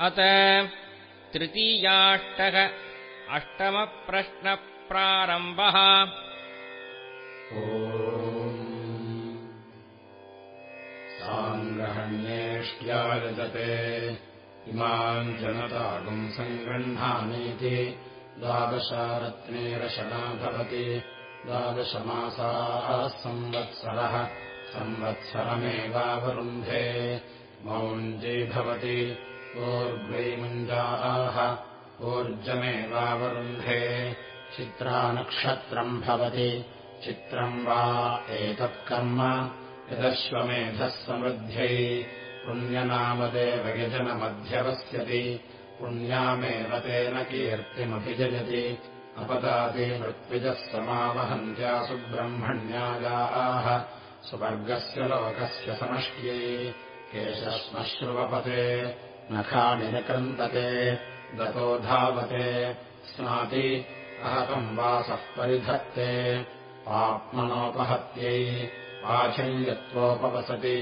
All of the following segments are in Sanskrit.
अत तृतीयाष्टक अष्टमप्रश्नप्रारम्भः। साङ्ग्रहण्येष्ट्यायजते इमाम् जनतागुम् सङ्गृह्णामीति द्वादशारत्नेरशना भवति द्वादशमासाः संवत्सरः। संवत्सरमेवावरुन्धे। मौञ्जी भवति ऊर्ग्वैमुञ्जाः ऊर्जमेवावरुन्धे चित्रानक्षत्रम् भवति। चित्रम् वा एतत्कर्म यदश्वमेधः समृद्ध्यै पुण्यनामदेवयजनमध्यवस्यति पुण्यामेव तेन कीर्तिमभिजयति अपदाति मृत्विजः समावहन्त्यासु ब्रह्मण्यागाः सुवर्गस्य लोकस्य समष्ट्यै केशश्मश्रुवपते नखानि निकृन्तते गतो धावते स्नाति अहतम् वासः परिधत्ते आत्मनोपहत्यै पाचल्यत्वोपवसति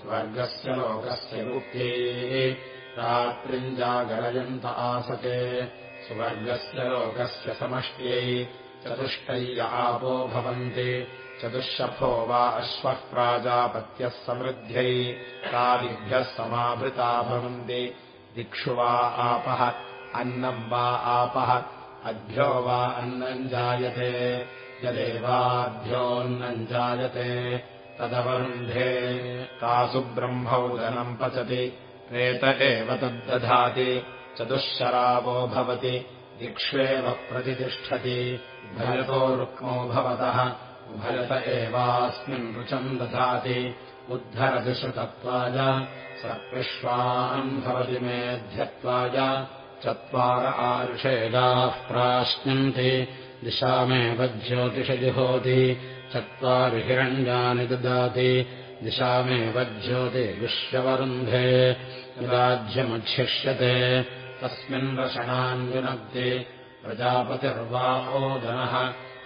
स्वर्गस्य लोकस्य गुप्त्यै रात्रिञ्जागरयन्त आसते स्वर्गस्य लोकस्य समष्ट्यै चतुष्टय्य आपो भवन्ति चतुःशफो वा अश्वः प्राजापत्यः समृद्ध्यै तादिभ्यः समाभृता भवन्ति। दिक्षु वा आपः अन्नम् वा आपः अभ्यो वा अन्नम् जायते। यदेवाभ्योऽन्नम् जायते तदवरुन्धे। तासु ब्रह्मौदनम् पचति प्रेत एव तद्दधाति। चतुःशरावो भवति दिक्ष्वेव प्रतितिष्ठति भयतो रुक्मो भवतः भयत एवास्मिन् रुचम् दधाति उद्धरदिश्रुतत्वाय सर्विश्वान् भवति मेध्यत्वाय चत्वार आरुषेदाः प्राश्नन्ति दिशामेव ज्योतिषजुहोति चत्वारि हिरण्यानि ददाति। दिशामेव ज्योतिर्विश्ववरुन्धे राज्यमध्यक्ष्यते तस्मिन् रषणान्युनक्ति प्रजापतिर्वा ओदनः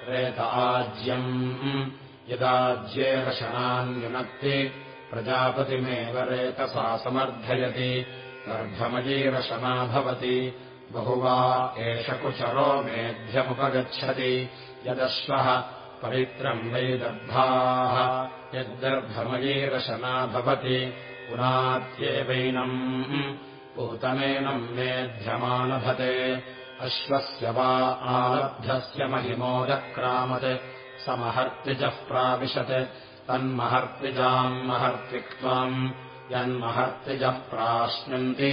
रेत आज्यम्। यदाज्ये रषणान्युनक्ति प्रजापतिमेव रेतसा समर्थयति। गर्भमयीरशना भवति। बहुवा एष कुचरो मेध्यमुपगच्छति। यदश्वः परित्रम् वै दर्भाः। यद्गर्भमयीरशना भवति। पुनात्येवैनम्। पूतमेनम् मेध्यमानभते अश्वस्य वा आलब्धस्य महिमोदक्रामत् स महर्तिजः प्राविशत्। तन्महर्तिजाम् महर्तिक्त्वम् यन्महर्तिजः प्राश्नन्ति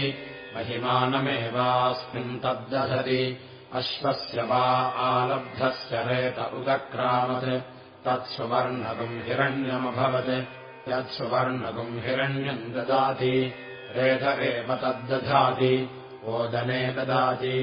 महिमानमेवास्मिन् तद्दधति। अश्वस्य वा आलब्धस्य रेत उदक्रामत् तत्सुवर्णगुम् हिरण्यमभवत् यत्सुवर्णगुम् हिरण्यम् ददाति। रेत एव तद्दधाति ओदने ददाति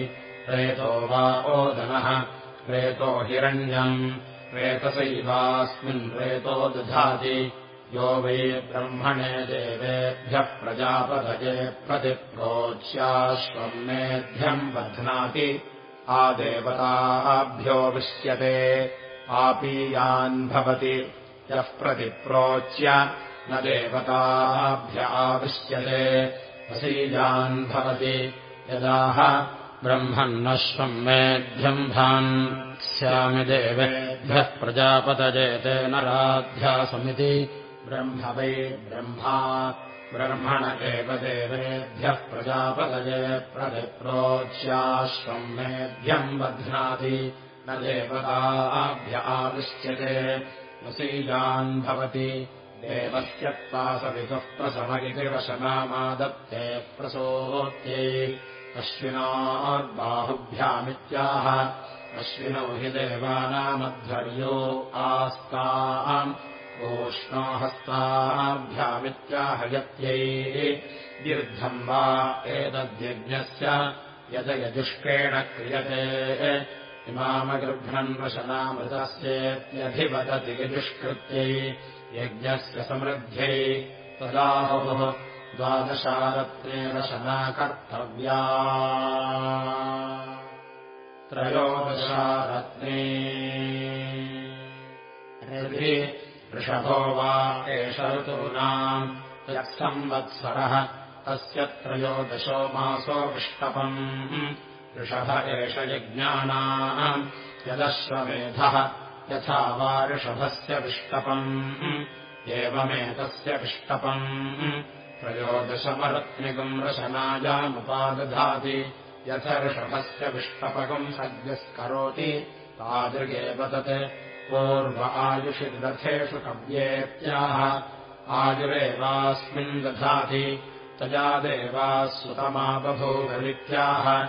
रेतो वा ओदनः रेतो हिरण्यम् रेतसैवास्मिन् रेतो दधाति। यो वै ब्रह्मणे देवेभ्यः प्रजापदये प्रतिप्रोच्याश्वम् मेध्यम् बध्नाति आदेवताभ्यो विश्यते आपीयान् भवति। यः प्रतिप्रोच्य न देवताभ्य आविश्यते वसीजान् भवति। यदाह ब्रह्मन्नश्वम् मेध्यम् भान्। स्यामि देवेभ्यः प्रजापतजेते नराध्यासमिति ब्रह्म वै ब्रह्मा ब्रह्मण एव देवेभ्यः प्रजापतये प्रतिप्रोच्याश्वम् मेध्यम् बध्नाति। न देवताभ्य आविश्यते वसीजान् भवति। देवस्यत्पासविदुः प्रसम इति वशनामादत्ते प्रसोत्यै अश्विनार्बाहुभ्यामित्याह अश्विनौ हि देवानामध्वर्यो आस्ताम् ओष्णो हस्ताभ्यामित्याहयत्यै दीर्घम् वा एतद्यज्ञस्य यजयजुष्केण क्रियते। इमामगृह्णन् वशनामृतस्येत्यधिवदति यजुष्कृत्यै यज्ञस्य समृद्ध्यै तदाहुः द्वादशारत्ने वशना कर्तव्या त्रयोदशारत्ने वृषभो वा एष ऋतूनाम् यत्संवत्सरः। तस्य त्रयोदशो मासो विष्टपम्। ऋषभ एष यज्ञानाम् यदश्वमेधः। यथा वा ऋषभस्य विष्टपम्। एवमेतस्य विष्टपम् त्रयोदशमरत्निकम् रशनायामुपादधाति यथ ऋषभस्य विष्टपकम् सद्यस्करोति। तादृगेव तत् पूर्व आयुषिरथेषु कव्येत्याह। आयुरेवास्मिन् दधाति तया देवास्वतमा बभूवरित्याह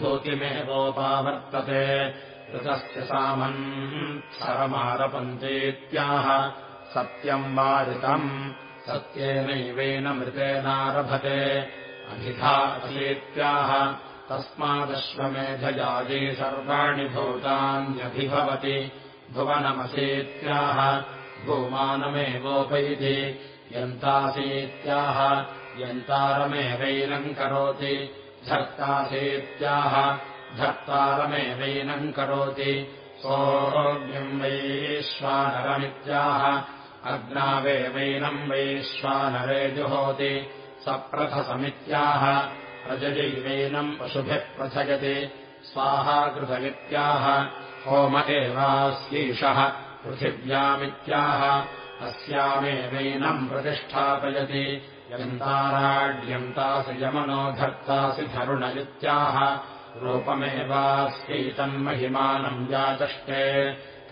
भूतिमेवोपावर्तते ऋतस्य सामन् सरमारपन्तेत्याह सत्यम् वारितम् सत्येनैवेन मृतेनारभते अभिधा असीत्याह तस्मादश्वमेधयाजी सर्वाणि भूतान्यभिभवति। भुवनमसीत्याह भूमानमेवोपैति। यन्तासीत्याह यन्तारमेवैनम् करोति धर्तासीत्याह धर्तारमेवैनम् करोति सोऽग्निम् वैश्वानरमित्याह अग्नावेवैनम् वैश्वानरे जुहोति सप्रथसमित्याह प्रजयैवैनम् पशुभिः प्रथयति। स्वाहाकृतमित्याह होम एवास्यैषः पृथिव्यामित्याह अस्यामेवैनम् प्रतिष्ठापयति। यन्ताराड्यन्तासि यमनो धर्तासि धरुण इत्याह रूपमेवास्यैतन्महिमानम् व्याचष्टे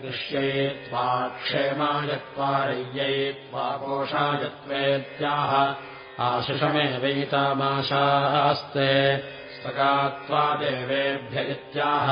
कृष्यै त्वा क्षेमायत्वारय्यै त्वा कोशायत्वेत्याह आशिषमेवैतामाशास्ते स्वगात्वा देवेभ्य इत्याह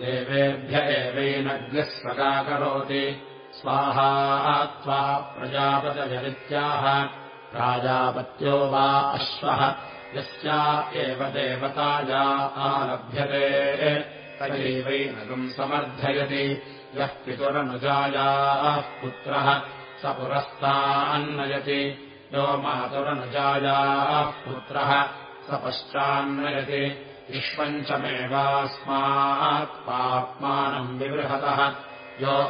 देवेभ्य एवैनग्निः स्वगा करोति स्वाहा त्वा प्रजापतजरित्याह प्राजापत्यो वा अश्वः। यस्या एव देवताया आलभ्यते। तयैवैनगम् समर्थयति यः पितुरनुजायाः पुत्रः स पुरस्तान्नयति। यो मातुरनुजायाः पुत्रः स पश्चान्नयति। विश्वञ्चमेवास्मात् पाप्मानम् विबृहतः। यो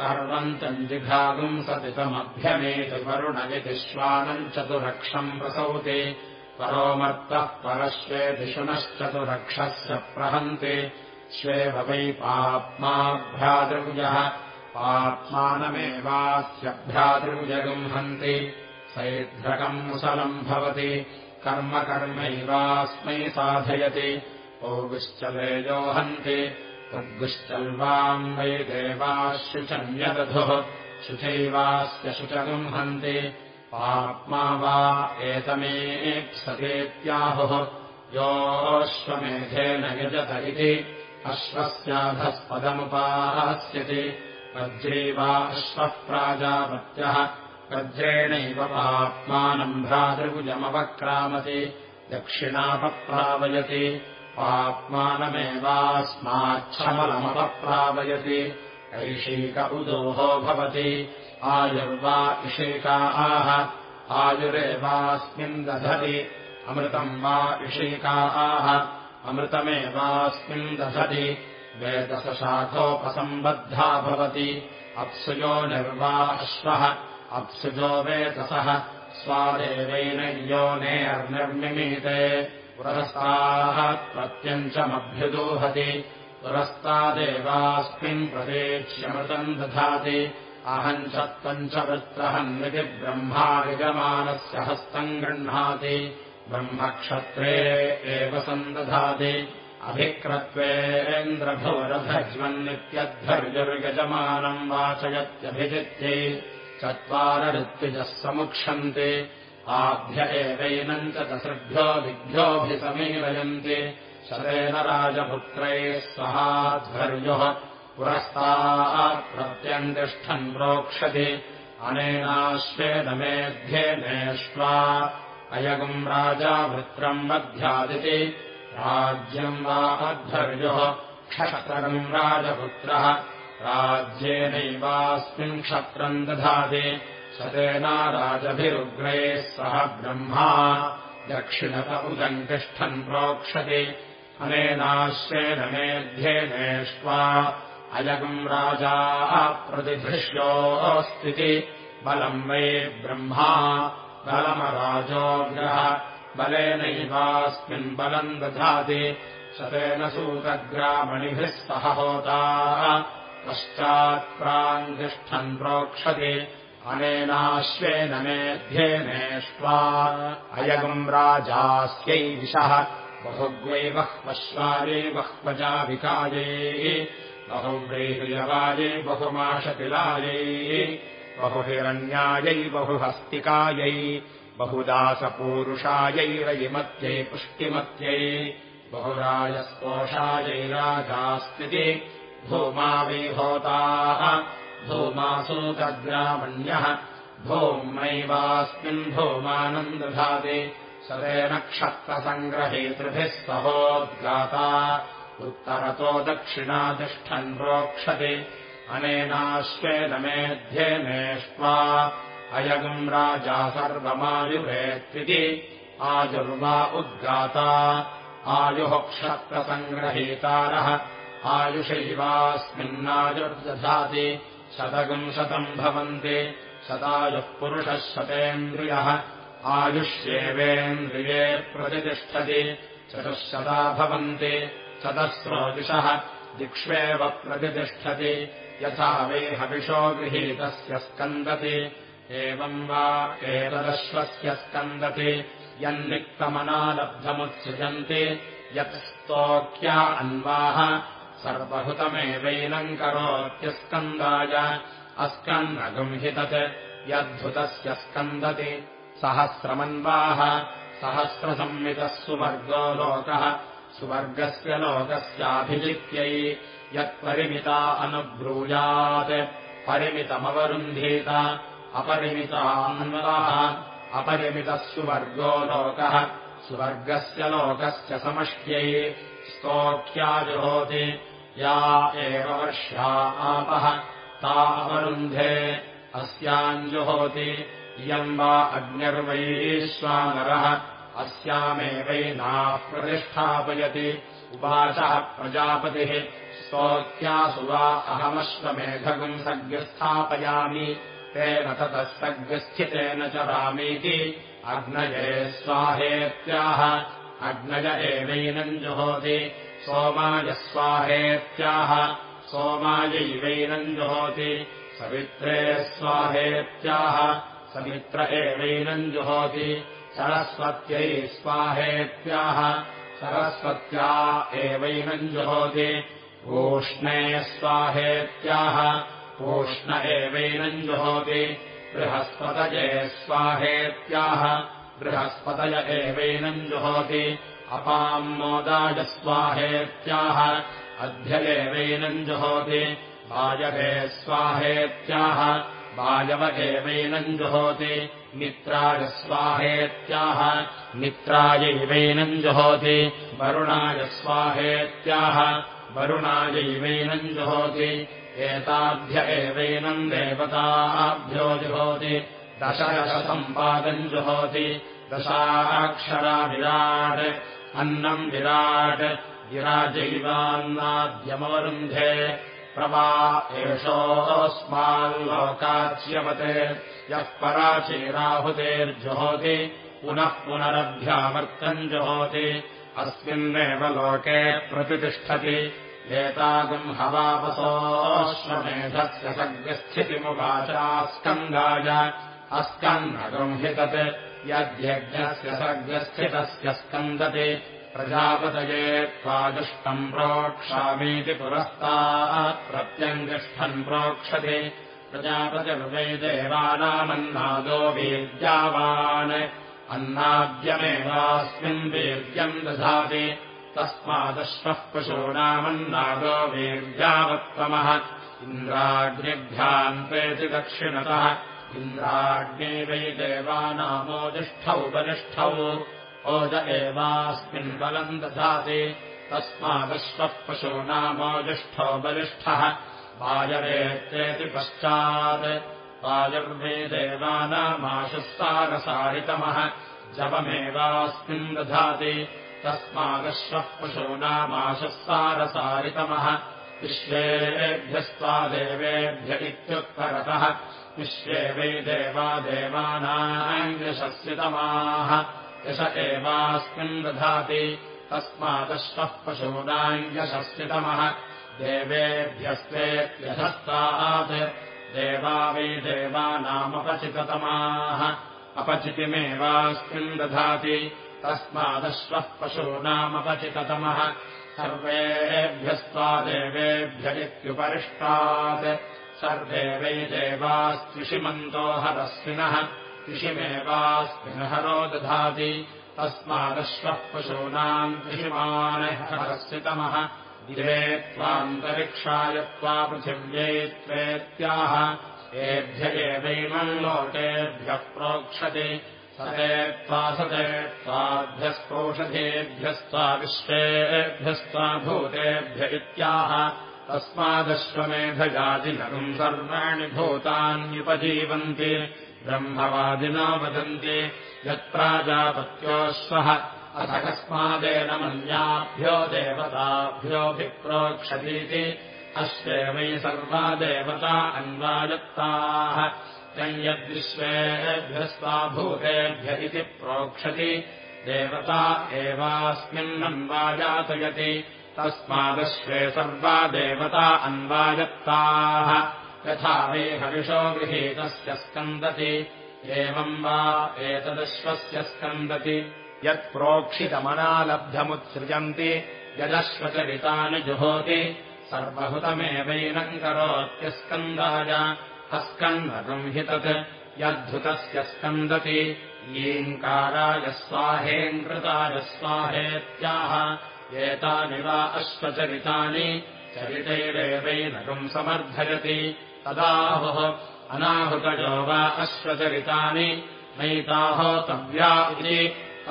सतितमभ्यमेति वरुणयति श्वानम् चतुरक्षम् प्रसौति। परोमर्तः परश्वेतिशुनश्चतुरक्षस्य प्रहन्ति स्वेव वै पाप्माभ्रातृजः पाप्मानमेवास्यभ्रातृजगुम्हन्ति सैध्रकम् मुसलम् भवति। कर्म कर्मैवास्मै साधयति। ओगुश्चलेजोहन्ति तद्गुश्चल्वाम् वै देवाश्युचन्यदधुः शुचैवास्य शुचगुम्हन्ति। पाप्मा वा एतमेप्सतेत्याहुः। योऽश्वमेधेन यजत इति अश्वस्याधःपदमुपास्यति वज्रैवा अश्वः प्राजापत्यः वज्रेणैव पाप्मानम् भ्रातृभुजमवक्रामति। दक्षिणापप्रावयति। पाप्मानमेवास्माच्छमलमपप्रावयति। ऐषीक उदोहो भवति। आयुर्वा इषेका आह। आयुरेवास्मिन् दधति। अमृतम् वा इषेका आह अमृतमेवास्मिन् दधति वेदसशाखोपसम्बद्धा भवति। अप्सुजो निर्वा अश्वः अप्सुजो वेतसः स्वादेवेन योनेर्निर्मिमीते पुरस्ताः प्रत्यञ्चमभ्युदूहति पुरस्तादेवास्मिन् प्रदेक्ष्यमृतम् दधाति। अहम् च त्वम् च वृत्रहन्विति ब्रह्मा विजमानस्य हस्तम् गृह्णाति ब्रह्मक्षत्रे एव सन्दधाति। अभिक्रत्वेन्द्रभुवरभज्वन्नित्यध्वर्युर्यजमानम् वाचयत्यभिजित्यै चत्वारऋत्विजः समुक्षन्ति आभ्य एवैनम् च दसृभ्यो दिग्भ्योऽभिसमीरयन्ति शतेन राजपुत्रैः सहाध्वर्युः पुरस्तात् प्रत्यन्तिष्ठन् प्रोक्षति। अनेनाश्वेन मेध्येनेष्वा अयगुम् राजा वृत्रम् वध्यादिति। राज्यम् वा अध्वर्युः क्षत्रम् राजपुत्रः। राज्येनैवास्मिन् क्षत्रम् दधाति। सतेना राजभिरुग्रैः सह ब्रह्मा। दक्षिणत उदम् तिष्ठन् प्रोक्षति अनेनाश्वेन मेध्येनेष्वा अयगम् राजा प्रतिधृष्योऽस्तिति। बलम् वै ब्रह्मा बलमराजोग्रः बलेनैवास्मिन् बलम् दधाति। शतेन सूतग्रामणिभिः सह होता पश्चात्प्राङ्गिष्ठन् प्रोक्षति। अनेनाश्वेन मेध्येनेष्ट्वा। अयगम् राजास्यै दिशः बहुग्वै बह्वश्वायै बह्वजाविकायै बहुव्रीह्यवायै बहुमाशतिलायै बहुहिरण्यायै बहुहस्तिकायै बहुदासपूरुषायैरयिमत्यै पुष्टिमत्यै बहुराजस्पोषायै राजास्ति भूमाविहोताः भूमासूतग्रामण्यः भूम्नैवास्मिन् भूमानन्दधाति सदेन क्षत्रसङ्ग्रहेतृभिः सहोद्गाता उत्तरतो दक्षिणातिष्ठन् प्रोक्षति अनेनाश्वेन मेध्येनेष्ट्वा अयगम् राजा सर्वमायुवेत्विति आयुर्वा उद्गाता। आयुः क्षत्रसङ्ग्रहीतारः आयुषैवास्मिन्नायुर्दधाति शतगम् शतम् भवन्ति। शतायुः पुरुषः शतेन्द्रियः। आयुष्येवेन्द्रिये प्रतितिष्ठति चतुःशता भवन्ति। चतस्रोदिशः दिक्ष्वेव प्रतितिष्ठति यथा वै हविषो गृहीतस्य स्कन्दति। एवम् वा एतदश्वस्य स्कन्दति। यन्निक्तमनालब्धमुत्सृजन्ति यत् स्तोक्या अन्वाः सर्वहुतमेवैनम् करोत्यस्कन्दाय अस्कन्नगुंहि तत् यद्धुतस्य स्कन्दति। सहस्रमन्वाः सहस्रसंमितः सुवर्गो लोकः सुवर्गस्य लोकस्याभिजित्यै यत्परिमिता अनुब्रूयात्। परिमितमवरुन्धीत अपरिमितान्वः अपरिमितः सुवर्गो लोकः। सुवर्गस्य लोकस्य समष्ट्यै स्तोक्याजुहोति या एव वर्षा आपः ता अवरुन्धे अस्याञ्जुहोति। इयम् वा अग्निर्वैश्वानरः अस्यामेवैनाः प्रतिष्ठापयति उवाचः प्रजापतिः। स्तोक्यासु वा अहमश्वमेघगुम् सग्स्थापयामि तेन ततः सग्स्थितेन च रामीति। अग्नये स्वाहेत्याह। अग्नज एवैनम् जुहोति। सोमायस्वाहेत्याह सोमायैवैनम् जुहोति। सवित्रे स्वाहेत्याह। समित्र एवैनम् जुहोति सरस्वत्यै स्वाहेत्याह। सरस्वत्या एवैनम् जुहोति। पूष्णे स्वाहेत्याह। पूष्ण एवैनम् जुहोति। बृहस्पतये स्वाहेत्याह। बृहस्पतय एवैनम् जुहोति। अपाम् मोदाय स्वाहेत्याह। अध्य एवैनम् जुहोति। वायवे स्वाहेत्याह। वायव एवैनम् जुहोति मित्राय स्वाहेत्याह मित्रायैवैनम् जुहोति वरुणाय स्वाहेत्याह। वरुणायैवैनम् जुहोति एताभ्य एवैनम् देवताभ्यो जुहोति। दशदशसम्पादम् जुहोति। दशाक्षरा विराट् अन्नम् विराट् विराजैवान्नाद्यमवरुन्धे प्रवा एषोऽस्माल्लोकाच्यवते। यः पराचीराहुतेर्जुहोति पुनः पुनरभ्यावर्तम् जुहोति अस्मिन्नेव लोके प्रतितिष्ठति एतागम् हवापसोऽश्वमेधस्य सग्रस्थितिमुवाचास्कन्दाय अस्कन्नगृंहि तत् यद्यज्ञस्य सर्गस्थितस्य स्कन्दति प्रजापतये त्वादुष्टम् प्रोक्षामीति पुरस्तात् प्रत्यङ्गिष्ठन् प्रोक्षति। प्रजापतिर्वै देवानामन्नादो वीर्यावान्। अन्नाद्यमेवास्मिन् वीर्यम् दधाति। तस्मादश्वः पशूनामन्नादो वीर्यावत्तमः। इन्द्राग्निभ्याम् प्रेति दक्षिणतः। इन्द्राग्ने वै देवानामोजिष्ठौ बलिष्ठौ ओज एवास्मिन् बलम् दधाति। तस्मादश्वः पशूनामोजिष्ठौ बलिष्ठः। वायवेत्येति पश्चात्। वायर्वे देवानामाशुः सारसारितमः। जपमेवास्मिन् दधाति। तस्मादश्वः पशूनामाशुः सारसारितमः। विश्वेभ्यस्त्वा देवेभ्य इत्युत्तरतः। विश्वे वै देवा देवानाम् यशस्वितमाः यश एवास्मिन् दधाति तस्मादश्वः पशूनाञ्जशस्यतमः देवेभ्यस्तेऽप्यधस्तात् देवा वै देवानामपचिततमाः अपचितिमेवास्मिन् दधाति तस्मादश्वः पशूनामपचिततमः। सर्वेभ्यस्त्वा देवेभ्य इत्युपरिष्टात् सर्वे वै देवास्त्रिषिमन्तो हरस्विनः कृषिमेवास्मिनहरो दधाति। तस्मादश्वः पशूनाम् कृषिमानहरस्वितमः दिवे त्वान्तरिक्षाय त्वा पृथिव्यै त्वेत्याह। एभ्य एवैमम् लोकेभ्यः प्रोक्षति। सते त्वा सते त्वाभ्यस्पोषधेभ्यस्त्वा विश्वेभ्यस्त्वा भूतेभ्य इत्याह। तस्मादश्वमेधजातिनगम् सर्वाणि भूतान्युपजीवन्ति ब्रह्मवादिना वदन्ति यत्प्राजापत्योऽश्वः अथ कस्मादेन मन्याभ्यो देवताभ्योऽभिप्रोक्षतीति अश्वे वै सर्वा देवता अन्वायत्ताः यद्विश्वेभ्यस्त्वा भूतेभ्य इति प्रोक्षति। देवता एवास्मिन्नन्वायातयति तस्मादश्वे सर्वा देवता अन्वायत्ताः यथा वे हविषो गृहीतस्य स्कन्दति। एवम् वा एतदश्वस्य स्कन्दति। यत्प्रोक्षितमनालब्धमुत्सृजन्ति। यदश्वचरितानि जुहोति सर्वहुतमेवैनम् करोत्यस्कन्दाय अस्कन्दकम् हि तत्। यद्धुतस्य स्कन्दति। ईङ्काराय स्वाहेङ्कृताय स्वाहेत्याह। एतानि वा अश्वचरितानि। चरितैरेवैनकम् समर्थयति तदाहुः अनाहुतयो वा अश्वचरितानि नैताहोतव्या इति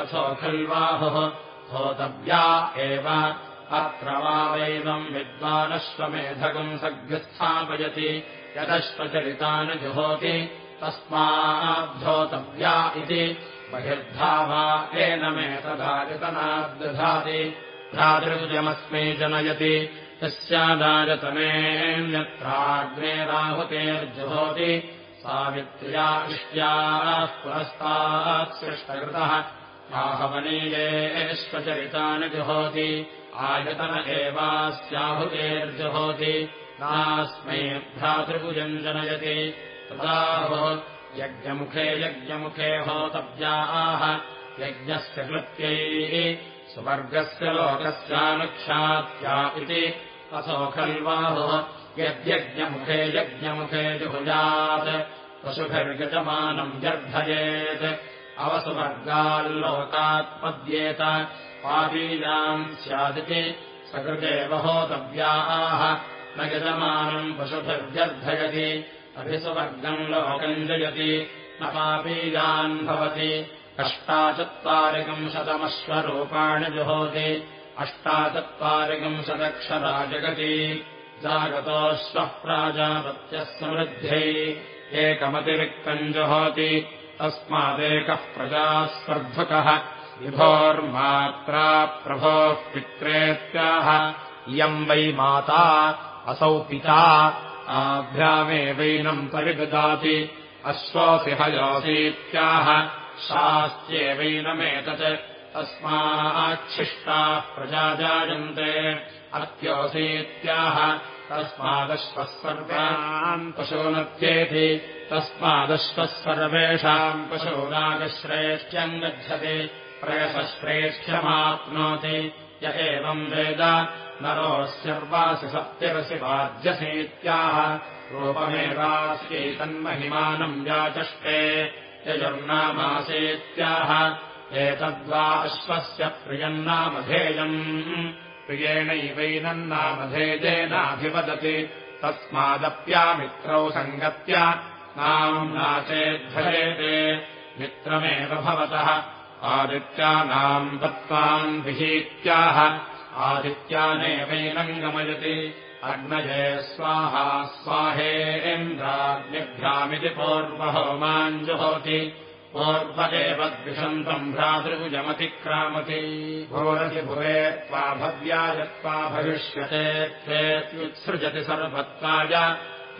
अथो खल्वाहुः होतव्या एव अत्र वा विद्वानश्वमेधकम् सग्स्थापयति यदश्वचरितानि जुहोति तस्माद्धोतव्या इति बहिर्धा वा एनमेतदायतनाद्दधाति भ्रातृजमस्मै जनयति तस्यादायतनेऽन्यत्राग्नेराहुतेर्जुहोति सावित्र्या इष्ट्याः पुरस्तात् सृष्टकृतः आहवनीयेष्वचरितानि जुहोति आयतन एवास्याहुतेर्जुहोति नास्मै भ्रातृभुजम् जनयति तदाहुः यज्ञमुखे यज्ञमुखे होतव्याः यज्ञस्य कृत्यैः सुवर्गस्य लोकस्यानुक्षात्या इति असौ खल्वाहुः यद्यज्ञमुखे यज्ञमुखे जुहुजात् पशुभिर्गजमानम् गर्धयेत् अवसुवर्गाल्लोकात्पद्येत पापीजाम् स्यादिति सकृतेव होतव्याः न यजमानम् पशुभिर्गर्धयति अभिसुवर्गम् लोकम् जयति। न पापीजान् भवति। अष्टाचत्वारिकम् शतमश्वरूपाणि जुहोति अष्टाचत्वारिकम् शतक्षरा जगति। जागतोऽश्वः प्राजापत्यः समृद्ध्यै एकमतिरिक्तम् जुहोति तस्मादेकः प्रजास्पर्धुकः विभोर्मात्रा प्रभोः पित्रेत्याह। इयम् वै माता असौ पिता। आभ्यामेवैनम् परिददाति। अश्वोऽसि हयोऽसीत्याह। शास्त्येवैनमेतत् तस्माच्छिष्टाः प्रजा जायन्ते अत्योऽसीत्याह तस्मादश्वः सर्वान् पशूनत्येति तस्मादश्वः सर्वेषाम् पशूनागश्रेष्ठ्यम् गच्छति प्रयसश्रेष्ठ्यमाप्नोति य एवम् वेद नरोऽस्यर्वासि सप्तिरसि वाद्यसीत्याह रूपमेवास्यैतन्महिमानम् व्याचष्टे यजुर्नामासीत्याह एतद्वा अश्वस्य प्रियन्नामधेयम् प्रियेणैवैनन्नामधेयेनाभिवदति तस्मादप्यामित्रौ सङ्गत्य नाम्ना चेद्धरेते मित्रमेव भवतः। आदित्यानाम् दत्त्वाम् विहीत्याह आदित्यानेवैनम् गमयति अग्नये स्वाहा स्वाहेन्द्राग्निभ्यामिति जुहोति पूर्व एव द्विषन्तम् भ्रातृभुजमतिक्रामति भोरसि भुवे त्वा भव्याय त्वा भविष्यते। त्वेत्युत्सृजति सर्वत्वाय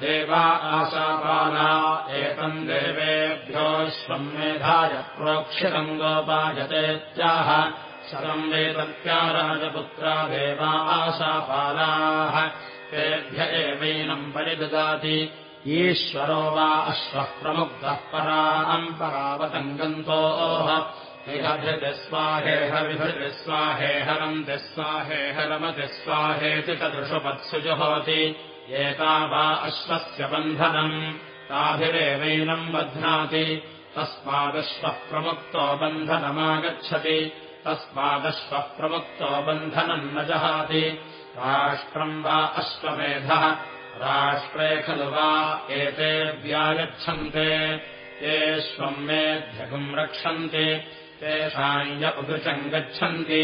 देवा आशापाला एतम् देवेभ्योऽश्वम् मेधाय प्रोक्षितम् गोपायतेत्याह शतम् वेदत्याराजपुत्रा देवा आशापालाः तेभ्य एवैनम् परिददाति ईश्वरो वा अश्वः प्रमुक्तः पराम् परावतङ्गन्तोः विहभृतिस्वाहेहविभृतिस्वाहेहरम् तिस्वाहेहरमतिस्वाहेति तदृशुपत्सु जुहोति। एता वा अश्वस्य बन्धनम्। ताभिरेवैनम् बध्नाति। तस्मादश्वः प्रमुक्तो बन्धनमागच्छति। तस्मादश्वः प्रमुक्तो बन्धनम् न जहाति। राष्ट्रम् वा अश्वमेधः राष्ट्रे खलु वा एतेऽव्यागच्छन्ते ये स्वम् मेध्यगुम् रक्षन्ति तेषाम् य उदृचम् गच्छन्ति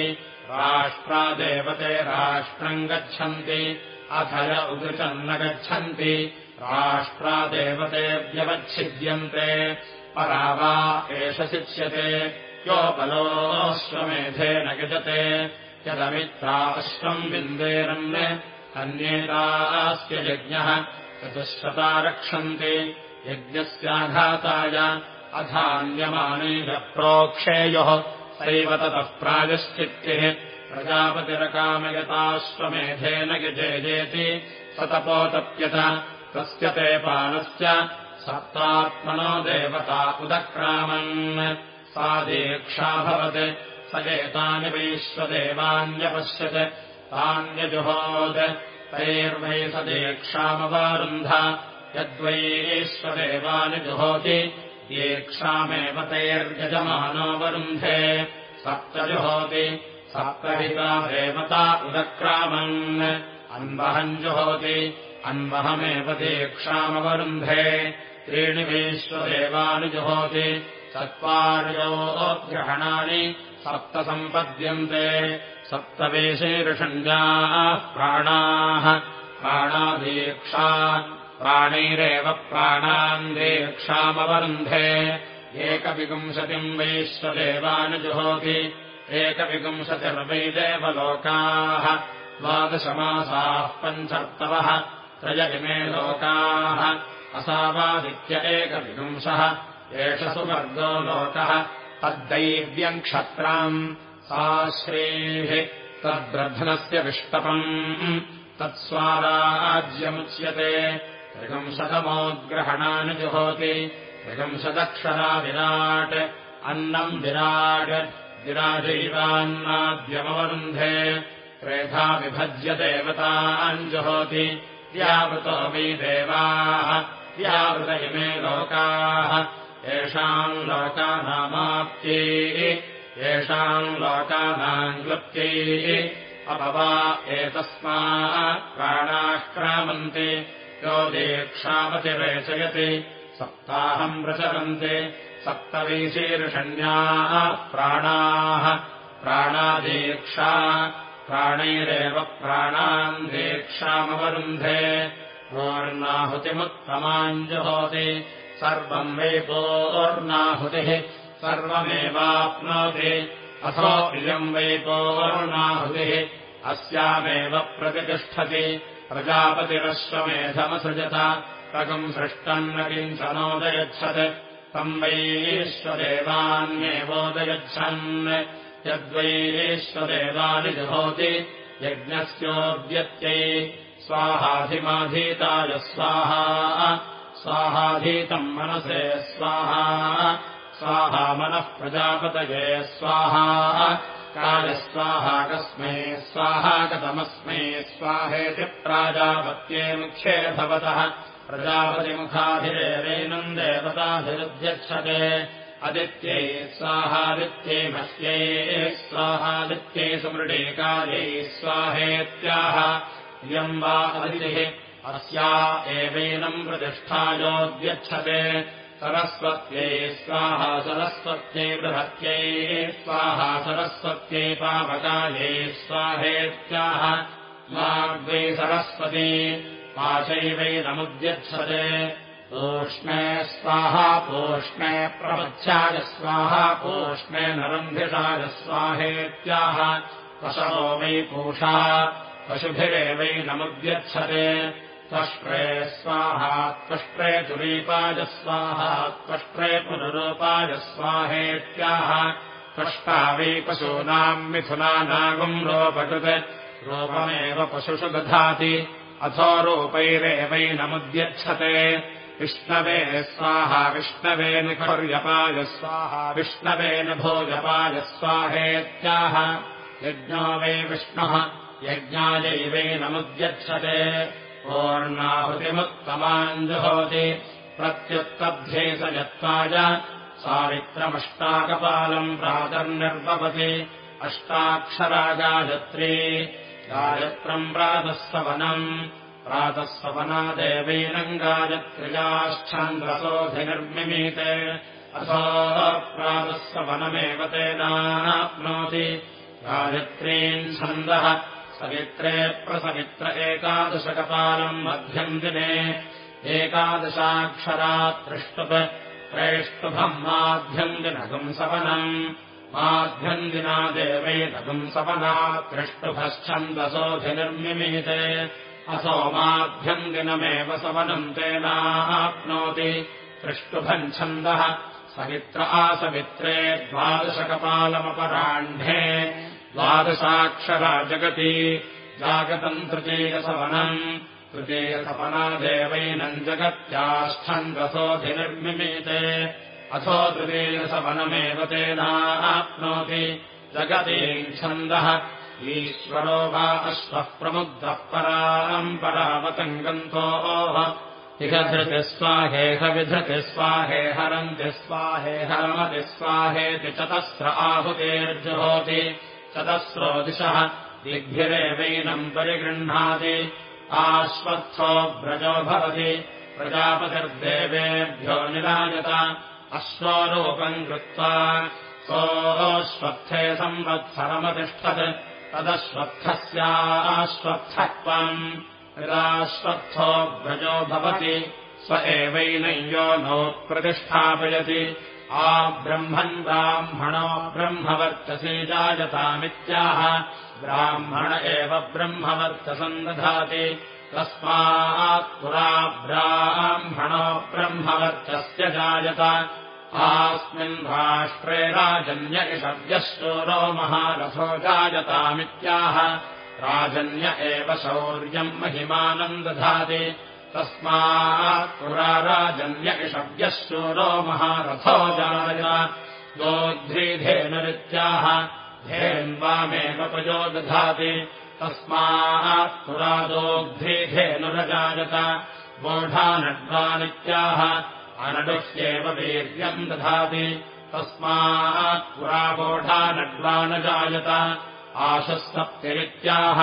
राष्ट्रादेवते राष्ट्रम् गच्छन्ति अथ य उदृचम् न गच्छन्ति राष्ट्रादेवतेऽव्यवच्छिद्यन्ते परा वा एष शिच्यते यो बलोऽश्वमेधेन गजते यदमित्रा अश्वम् बिन्देरन् अन्येतास्य यज्ञः चतुःशता रक्षन्ति। यज्ञस्याघाताय अधान्यमानैरप्रोक्षेयोः सैव ततः प्रागश्चित्तिः प्रजापतिरकामयताश्वमेधेन यजेजेति सतपोतप्यत। तस्य ते पालस्य सप्तात्मनो देवता उदक्रामन्। सा दीक्षाभवत् स एतानि वैश्वदेवान्यपश्यत् तान्यजुहोत् तैर्वै स दीक्षामवारुन्ध यद्वैश्वदेवानि जुहोति दीक्षामेव तैर्यजमानोऽवरुन्धे सप्तजुहोति सप्तहिता देवता उदक्रामन्। अन्वहम् जुहोति अन्वहमेव दीक्षामवरुन्धे। त्रीणि विश्वदेवानि जुहोति चत्वार्योग्रहणानि सप्त सम्पद्यन्ते सप्तवेशीर्षण्याः प्राणाः प्राणादीक्षा प्राणैरेव प्राणान् दीक्षामवरुन्धे। एकविपुंशतिम् वैश्वदेवानुजुहोति एकविपुंशतिर्वै देवलोकाः द्वादशमासाः पञ्चर्तवः त्रयविमे लोकाः। असावादित्य एकविपुंशः एष सुवर्गो लोकः तद्दैव्यम् क्षत्राम् श्रीः तद्ब्रध्नस्य विष्टपम्। तत्स्वाराज्यमुच्यते त्रिगंशतमोद्ग्रहणानि जुहोति त्रिगंशदक्षरा विराट्। अन्नम् विराट् विराजैवान्नाद्यमवरुन्धे। त्रेधा विभज्य देवताञ्जुहोति व्यावृतो वै देवाः। व्यावृत इमे लोकाः। येषाम् लोकानामाप्त्यै येषाम् लोकानाम् क्लृप्त्यै अपवा एतस्मात् प्राणाः क्रामन्ति यो दीक्षावतिरेचयति सप्ताहम् प्रचरन्ति सप्तवीशीर्षण्याः। प्राणाः प्राणादीक्षा प्राणैरेव प्राणान् दीक्षामवरुन्धे। पूर्णाहुतिमुत्तमाञ्जुहोति सर्वम् वै पूर्णाहुतिः सर्वमेवाप्नोति। अथो इयम् वै अस्यामेव प्रतितिष्ठति प्रजापतिरश्वमेधमसृजत। तगम् सृष्टम् न किञ्चनोदयच्छत्। तम् वैश्वदेवान्येवोदयच्छन् यद्वैश्वदेवानि जुहोति यज्ञस्योद्यत्यै स्वाहाधिमाधीताय स्वाहा। स्वाहाधीतम् मनसे स्वाहा स्वाहा मनः प्रजापतये स्वाहा। कालस्वाहा कस्मै स्वाहा कथमस्मै स्वाहेति प्राजापत्ये मुख्ये भवतः। प्रजापतिमुखाभिरेवैनम् देवताभिरुध्यक्षते अदित्यै स्वाहादित्यै मह्यै स्वाहादित्यै सुमृडेकायै स्वाहेत्याह। इयम् वा अदितिः अस्या एवैनम् प्रतिष्ठायोद्यच्छते सरस्वत्यै स्वाहा सरस्वत्यै बृहत्यै स्वाहा सरस्वत्यै पावकायै स्वाहेत्याह। माग्वै सरस्वती पाशैवैनमुद्यच्छते पूष्णे स्वाहा पूष्णे प्रवच्याय स्वाहा पूष्णे नरन्धिषाय स्वाहेत्याह। पशवो वै पूषा पशुभिरेवैनमुद्यच्छते त्वष्ट्रे स्वाहा त्वष्ट्रे तुरीपायस्वाहा त्वष्ट्रे पुनरोपायस्वाहेत्याह त्वष्टावै पशूनाम् मिथुनानागुम् रोपकृत् रूपमेव पशुषु दधाति अथो रूपैरेवैनमुद्यच्छते विष्णवे स्वाहा विष्णवे निखर्यपाय स्वाहा विष्णवेन भोजपाय स्वाहेत्याह। यज्ञो वै विष्णुः यज्ञायैवैनमुद्यच्छते पूर्णाहुतिमुत्तमाञ्जुहोति। प्रत्युत्तब्धे स यत्त्वाय सावित्रमष्टाकपालम् प्रातर्निर्भवति अष्टाक्षरा गायत्री गायत्रम् प्रातःसवनम् प्रातःसवनादेवैनम् गायत्र्याश्चान्द्रसोऽधिनिर्मिमीते। अथो प्रातःसवनमेव तेनाप्नोति गायत्रीम् छन्दः सवित्रे प्रसवित्र एकादशकपालम् मध्यम् दिने एकादशाक्षरा त्रिष्टुप् त्रेष्टुभम् माध्यम् दिनगम् सवनम् माध्यम् दिना देवैनगम् सपना त्रिष्टुभश्चन्दसोऽधिनिर्मिमीते असो माध्यम् दिनमेव सवनम् तेनाप्नोति। त्रिष्टुभम् छन्दः सवित्र आसवित्रे द्वादशकपालमपराह्णे द्वादशाक्षरा जगति जागतम् तृतीयसवनम्। तृतीयसपनादेवैनम् जगत्याश्छन्दसोऽधिनिर्मिमीते अथो तृतीयसवनमेव तेनाप्नोति जगतीम् छन्दः। ईश्वरो वा अश्वः प्रमुग्धः पराम् परावतम् गन्तोः इह धृतिस्वाहेह विधृतिस्वाहे हरन्ति स्वाहे हरमति स्वाहेति चतस्र आहुतेर्जुहोति चतस्रो दिशः दिग्भिरेवैनम् परिगृह्णाति आश्वत्थो व्रजो भवति। प्रजापतिर्देवेभ्यो निराजत अश्वरूपम् कृत्वा सोऽश्वत्थे संवत्सरमतिष्ठत् तदश्वत्थस्याश्वत्थत्वम् यदाश्वत्थो व्रजो भवति स्व एवैनयो नो प्रतिष्ठापयति आब्रह्मन् ब्राह्मणो ब्रह्मवर्चसी जायतामित्याह। ब्राह्मण एव ब्रह्मवर्चसम् दधाति। तस्मात् पुरा ब्राह्मणो ब्रह्मवर्चस्य जायत। आस्मिन् राष्ट्रे राजन्य इषव्यश्चोरो महारथो जायतामित्याह। राजन्य एव शौर्यम् महिमानम् दधाति तस्मात् पुरा राजन्य इषव्यश्चोरो महारथो जाय। गोध्रीधेनुरित्याह धेन्वामेव पयो दधाति। तस्मात् पुरादोग्ध्रीधेनुरजायत वोढानड्वानित्याह अनडुह्येव वीर्यम् दधाति। तस्मात् पुरा वोढानड्वानजायत आशुसप्तिरित्याह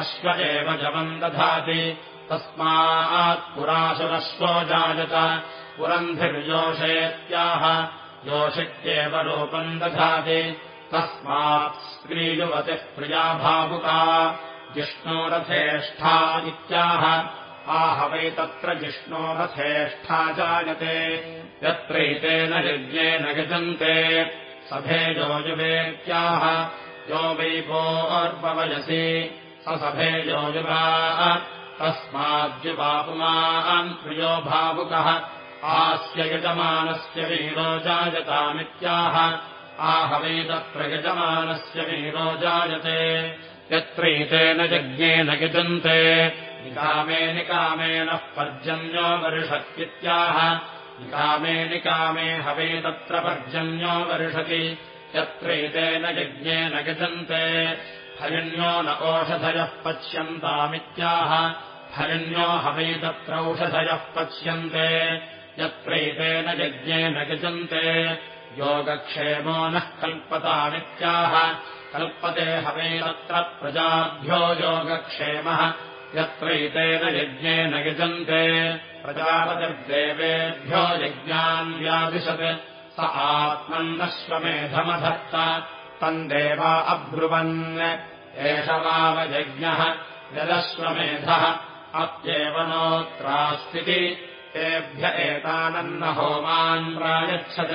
अश्व एव जवम् दधाति तस्मात् पुराशुरश्वो जायत। पुरन्धिर्योषेत्याह योषित्येव रूपम् दधाति। तस्मात् स्त्रीयुवतिः प्रिया भावुका। जिष्णोरथेष्ठा इत्याह। आह वै तत्र जिष्णोरथेष्ठा जायते। यत्रैतेन यज्ञेन गजन्ते सभेजोजुवेत्याह यो वै भोर्पवयसि स सभेजोजुवा तस्माद्युपापुमान् प्रियो भावुकः। आस्य यजमानस्य वीरो जायतामित्याह आह वै तत्र यजमानस्य वीरो जायते। यत्रैतेन यज्ञेन यजन्ते। निकामे निकामेनः पर्जन्यो वर्षत्वित्याह निकामे निकामे हवे तत्र पर्जन्यो वर्षति। यत्रैतेन यज्ञेन यजन्ते। हरिण्यो न ओषधयः पश्यन्तामित्याह हरिण्यो हवे तत्र औषधयः पश्यन्ते यत्रैतेन यज्ञेन यजन्ते। योगक्षेमो नः कल्पतामित्याह कल्पते हवे तत्र प्रजाभ्यो योगक्षेमः यत्रैतेन यज्ञेन यजन्ते। प्रजापतिर्देवेभ्यो यज्ञान् व्यादिशत् स आत्मन्नश्वमेधमधत्त तम् देवा अब्रुवन्। एष वावयज्ञः यदश्वमेधः अप्येव नोत्रास्तिति। तेभ्य एतानन्न होमान् प्रायच्छत्।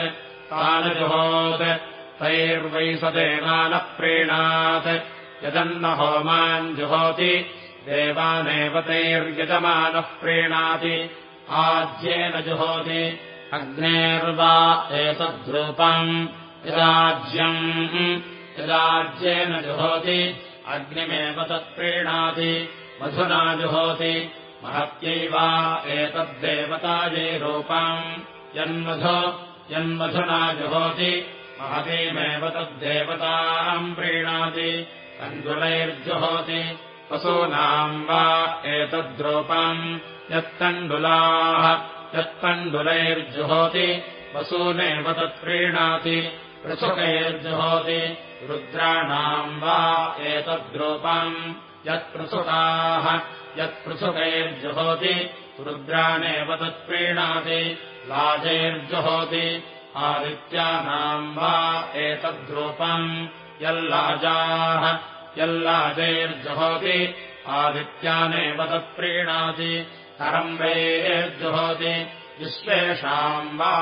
तानजुहोत् तैर्वै सदेनानः प्रीणात् यदन्न होमान् जुहोति देवानेव तैर्यजमानः प्रीणाति आज्येन जुहोति अग्नेर्वा एतद्रूपम्। यदाज्यम् यदाज्येन जुहोति अग्निमेव तत्प्रीणाति मधुना जुहोति महत्यैवा एतद्देवतायै रूपम् यन्मधु यन्मधुना जुहोति महतीमेव तद्देवताम् प्रीणाति। तण्डुलैर्जुहोति। वसूनाम् वा एतद्रूपम् यत्तण्डुलाः यत्तण्डुलैर्जुहोति। वसूनेव तत्प्रीणाति। पृथुकैर्जुहोति। रुद्राणाम् वा एतद्रूपम् यत्पृथुकाः यत्पृथुकैर्जुहोति रुद्राणेव तत्प्रीणाति लाजैर्जुहोति आदित्यानाम् वा एतद्रूपम् यल्लाजाः यल्लाजैर्जुहोति आदित्यानेव तत्प्रीणाति करम्बैर्जुहोति विश्वेषाम् वा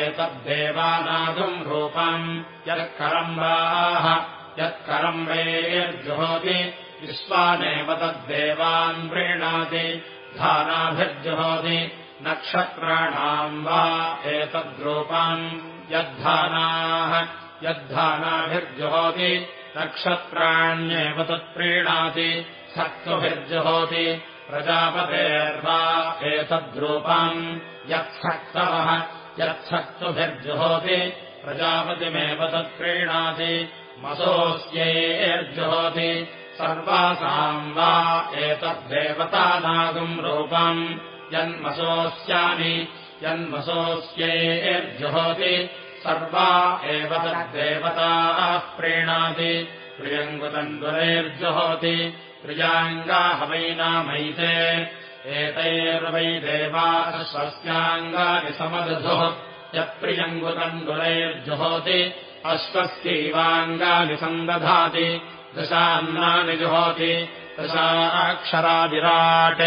एतद्देवानागम् रूपम् यत्करम्बाः यत्करम्बैर्जुहोति विश्वानेव तद्देवान् प्रीणाति धानाभिर्जुहोति नक्षत्राणाम् वा एतद्रूपम् यद्धानाः यद्धानाभिर्जुहोति नक्षत्राण्येव तत्प्रीणाति सक्तुभिर्जुहोति प्रजापतेर्वा एतद्रूपम् यत्सक्तवः यत्सक्तुभिर्जुहोति प्रजापतिमेव तत्प्रीणाति मसोऽस्यैर्जुहोति सर्वासाम् वा एतद्देवतानागम् रूपम्। यन्मसोऽस्यानि यन्मसोऽस्यैर्जुहोति सर्वा एव तद्देवताः प्रीणाति। प्रियङ्गुतण्डुलैर्जुहोति प्रियाङ्गाहवैनामैते। एतैर्वै देवाः स्वस्याङ्गानि समदधुः। यत्प्रियङ्गुतण्डुलैर्जुहोति अश्वस्यैवाङ्गानि सन्दधाति दशान्नानि जुहोति। दशाक्षराविराट्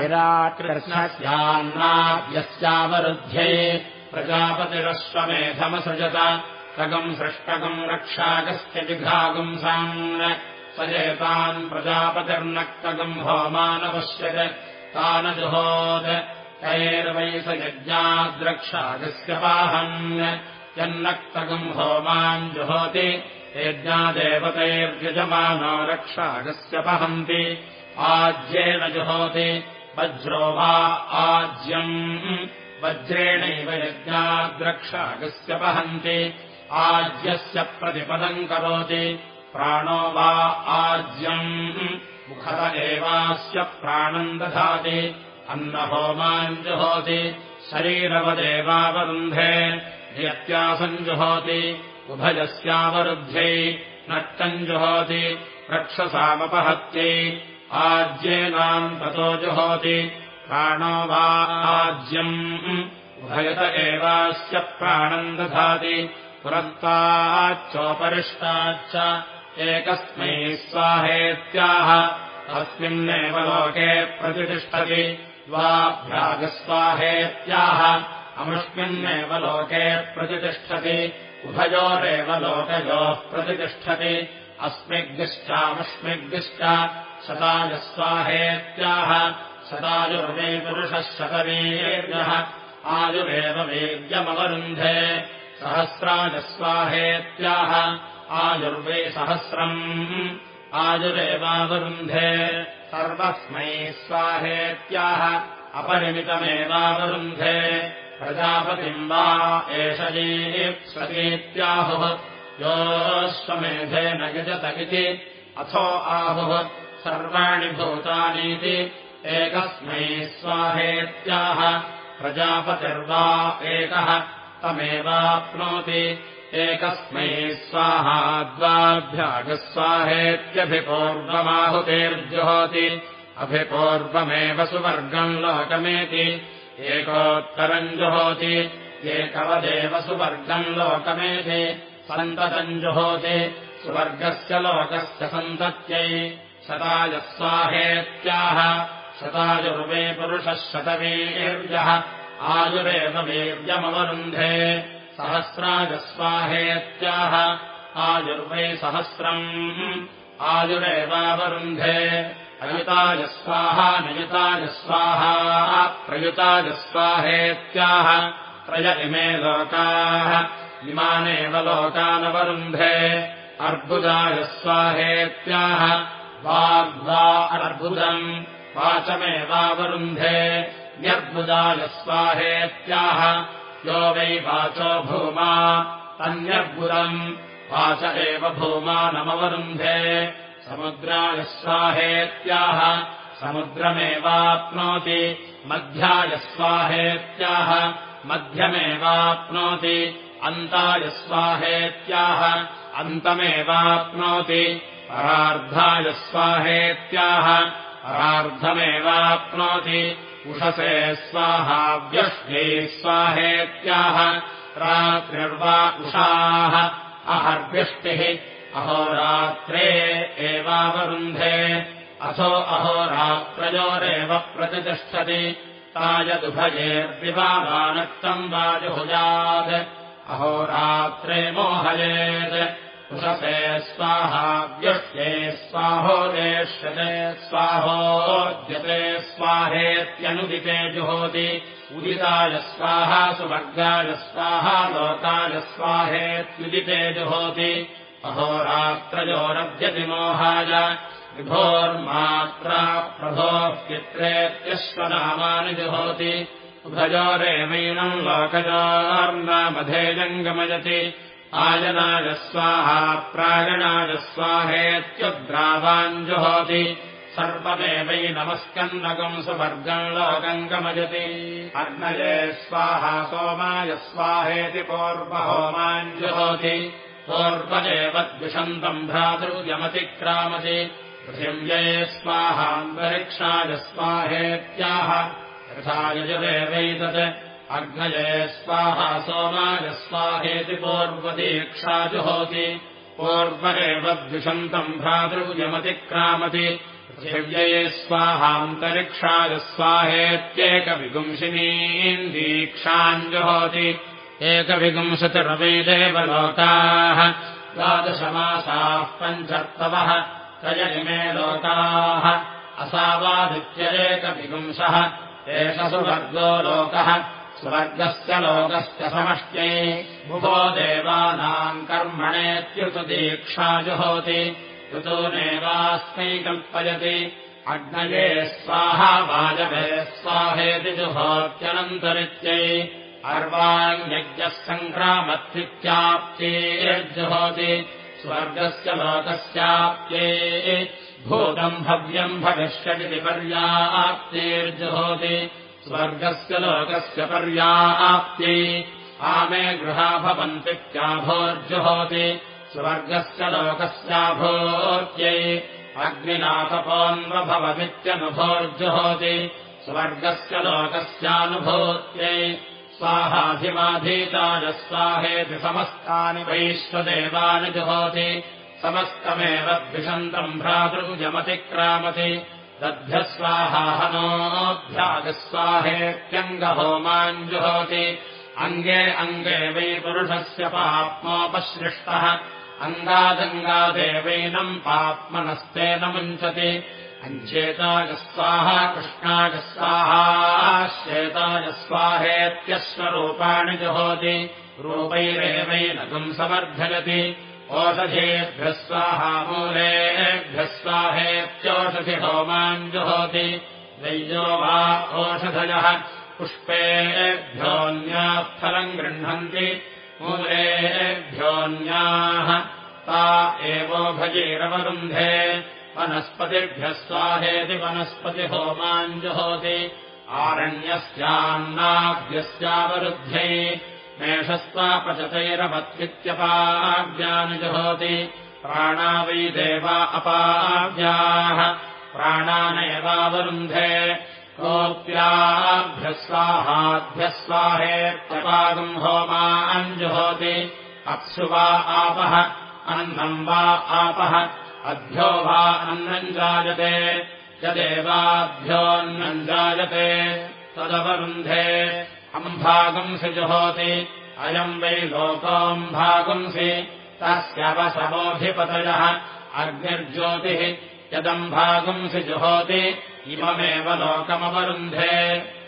विराट्कृष्णस्यान्नाद्यस्यावरुध्ये प्रजापतिरश्वमेधमसृजत। तगम् सृष्टकम् रक्षाकस्य जिघागुंसान् सजेतान् प्रजापतिर्नक्तगम् होमानपश्यत् तानजुहोत् तैर्वै स यज्ञाद्रक्षागस्य पाहन्। यन्नक्तगम् होमान् जुहोति यज्ञादेवतैर्यजमानो रक्षागस्य पहन्ति। आज्येन जुहोति वज्रो वा आज्यम्। वज्रेणैव यज्ञाद्रक्षागस्य पहन्ति। आज्यस्य प्रतिपदम् करोति प्राणो वा आज्यम्। मुखत एवास्य प्राणम् दधाति। अन्नहोमाम् जुहोति। शरीरवदेवावरुन्धे। नियत्यासञ्जुहोति उभयस्यावरुद्ध्यै नक्तम् जुहोति रक्षसामपहत्यै आज्येनाम् ततो जुहोति प्राणो वा आज्यम् उभयत एवास्य प्राणम् दधाति पुरस्ताच्चोपरिष्टाच्च एकस्मै स्वाहेत्याह अस्मिन्नेव लोके प्रतितिष्ठति द्वाभ्यागस्वाहेत्याह अमुष्मिन्नेव लोके प्रतितिष्ठति उभयोरेव लोकयोः प्रतितिष्ठति अस्मिग्श्चामुष्मिग्श्च शतायस्वाहेत्याह शतायुर्वे पुरुषः शतवीर्यः आयुरेव वीर्यमवरुन्धे। सहस्राजस्वाहेत्याह आयुर्वे सहस्रम् आयुरेवावरुन्धे। सर्वस्मै स्वाहेत्याह अपरिमितमेवावरुन्धे प्रजापतिम् वा एष जीप्स्वतीत्याहुः योऽश्वमेधेन यजत इति अथो आहुः। सर्वाणि भूतानीति एकस्मै स्वाहेत्याह। प्रजापतिर्वा एकः तमेवाप्नोति। एकस्मै स्वाहा द्वाभ्यागस्वाहेत्यभिपूर्वमाहुतेर्जुहोति अभिपूर्वमेव सुवर्गम् लोकमेति एकोत्तरम् जुहोति एकवदेव सुवर्गम् लोकमेति सन्ततम् जुहोति सुवर्गस्य लोकस्य सन्तत्यै। शतायस्वाहेत्याह शतायुर्वे पुरुषः शतवीर्यः। आयुरेव वीर्यमवरुन्धे सहस्राजस्वाहेत्याह आयुर्वे सहस्रम्। आयुरेवावरुन्धे अयुतायस्वाहा नयुतायस्वाहा प्रयुतायस्वाहेत्याह त्रय इमे लोकाः इमानेव लोकानवरुन्धे अर्बुदायस्वाहेत्याह वाग्वा अर्बुदम् वाचमेवावरुन्धे न्यर्बुदायस्वाहेत्याह यो वै वाचो भूमा तन्यर्बुदम् वाच एव भूमानमवरुन्धे समुद्रायस्वाहेत्याह समुद्रमेवाप्नोति मध्यायस्वाहेत्याह मध्यमेवाप्नोति अन्तायस्वाहेत्याह अन्तमेवाप्नोति परार्धायस्वाहेत्याह परार्धमेवाप्नोति उषसे स्वाहाव्यष्टे स्वाहेत्याह रात्रिर्वा उषाः अहर्व्यष्टिः अहोरात्रे एवावरुन्धे। अथो अहोरात्रयोरेव प्रतितिष्ठति तायदुभयेर्विवादानक्तम् वाजुभुजात् अहोरात्रे मोहयेत् उषसे स्वाहाव्यष्टे स्वाहोदेष्यते स्वाहोद्यते स्वाहेत्यनुदिते जुहोति उदिताय स्वाहा सुवर्गाय स्वाहा लोकाय स्वाहेत्युदिते जुहोति अहोरात्रयोरद्यति मोहाय। विभोर्मात्रा प्रभोः पित्रेत्यश्वनामानि जुहोति। उभयोरेवैनम् लोकयोर्नामधेयम् गमयति स्वाहेत्युद्रावाञ्जुहोति सर्वमेवैनमस्कन्दकम् सुवर्गम् लोकम् गमयति अर्णये स्वाहा सोमाय स्वाहेति पूर्वहोमाञ्जुहोति पूर्वदेवद्विषन्तम् भ्रातृयमतिक्रामति पृथिव्ये स्वाहान्तरिक्षाय स्वाहेत्याह यथा यजुरेवैतत् अग्नये स्वाहा सोमाय स्वाहेति पूर्वदीक्षा जुहोति एव द्विषन्तम् भ्रातृयमतिक्रामति पृथिव्ये स्वाहान्तरिक्षाय स्वाहेत्येकविगुंसिनीम् दीक्षाञ्जुहोति एकविगुंसतिरवेदेव लोकाः द्वादशमासाः पञ्चर्तवः त्रय इमे लोकाः। असावादित्य एकविगुंसः एष सुवर्गो लोकः। स्वर्गस्य लोकस्य समष्ट्यै भुवो देवानाम् कर्मणेत्युतदीक्षा जुहोति। ऋतूनेवास्मै कल्पयति। अग्नये स्वाहा वाजवे स्वाहेति जुहोत्यनन्तरित्यै अर्वाण्यज्ञः सङ्क्रामत्वित्याप्त्येर्जुहोति स्वर्गस्य लोकस्याप्त्ये भूतम् भव्यम् भविष्यति पर्याप्तेर्जुहोति स्वर्गस्य लोकस्य पर्याप्त्यै आमे गृहा भवन्त्वित्याभोर्जुहोति स्वर्गस्य लोकस्याभोत्यै अग्निनाथपोऽन्वभवमित्यनुभोर्जुहोति। स्वर्गस्य लोकस्यानुभूत्यै स्वाहाधिमाधीताय स्वाहेति समस्तानि वैश्वदेवानि जुहोति समस्तमेव द्विषन्तम् भ्रातृजमतिक्रामति दध्यस्वाहानोऽभ्यागस्वाहेत्यङ्गहोमाञ्जुहोति अङ्गे अङ्गे वै पुरुषस्य पाप्मोपसृष्टः। अङ्गादङ्गादेवैनम् पाप्मनस्तेन मुञ्चति अञ्चेतायस्वाहा कृष्णायस्वाहा श्वेतायस्वाहेत्यस्वरूपाणि जुहोति रूपैरेवैनकम् समर्धयति ओषधेभ्यः स्वाहा मूलेभ्यः स्वाहेत्योषधि होमाञ्जुहोति वैयो वा ओषधयः पुष्पेभ्योऽन्याः फलम् गृह्णन्ति। मूलेभ्योऽन्याः ता एवोभजीरवरुन्धे वनस्पतिभ्यः स्वाहेति वनस्पतिहोमाञ्जुहोति। आरण्यस्यान्नाभ्यस्यावरुद्ध्यै मेषस्त्वापचतैरवत्वित्यपाव्यानि जुहोति प्राणा वै देवा अपाव्याः प्राणानेवावरुन्धे कोऽप्याभ्यः स्वाहाभ्यः स्वाहेत्यपागम् होमाञ्जुहोति। अप्सु वा आपः अन्नम् वा आपः अभ्यो वा अन्नम् जायते यदेवाभ्योऽन्नम् जायते तदवरुन्धे अम्भागंसि जुहोति अयम् वै लोकोऽम्भागुंसि तस्यवसमोऽधिपतयः अग्निर्ज्योतिः यदम्भागुंसि जुहोति इममेव लोकमवरुन्धे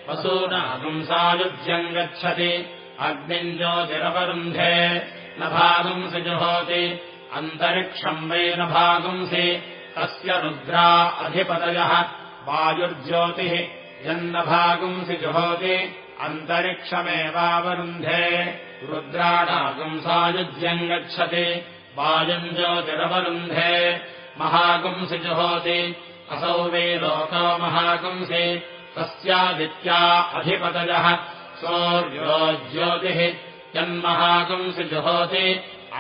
वसूनागुंसायुज्यम् गच्छति अग्निम् ज्योतिरवरुन्धे न भागुंसि जुहोति अन्तरिक्षम् वै न भागुंसि तस्य रुद्रा अधिपतयः वायुर्ज्योतिः यन्नभागुंसि जुहोति अन्तरिक्षमेवावरुन्धे रुद्राणागुंसायुज्यम् गच्छति वायुम् ज्योतिरवरुन्धे महागुंसि जुहोति असौ वै लोको महागुंसि तस्यादित्या अधिपतयः सौर्यो ज्योतिः यन्महागुंसि जुहोति